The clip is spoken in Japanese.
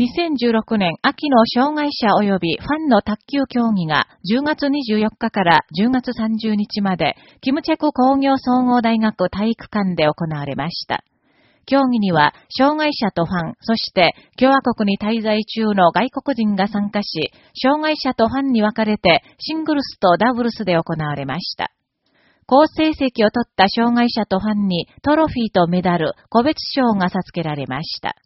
2016年秋の障害者及びファンの卓球競技が10月24日から10月30日まで、キムチェク工業総合大学体育館で行われました。競技には、障害者とファン、そして共和国に滞在中の外国人が参加し、障害者とファンに分かれてシングルスとダブルスで行われました。好成績を取った障害者とファンにトロフィーとメダル、個別賞が授けられました。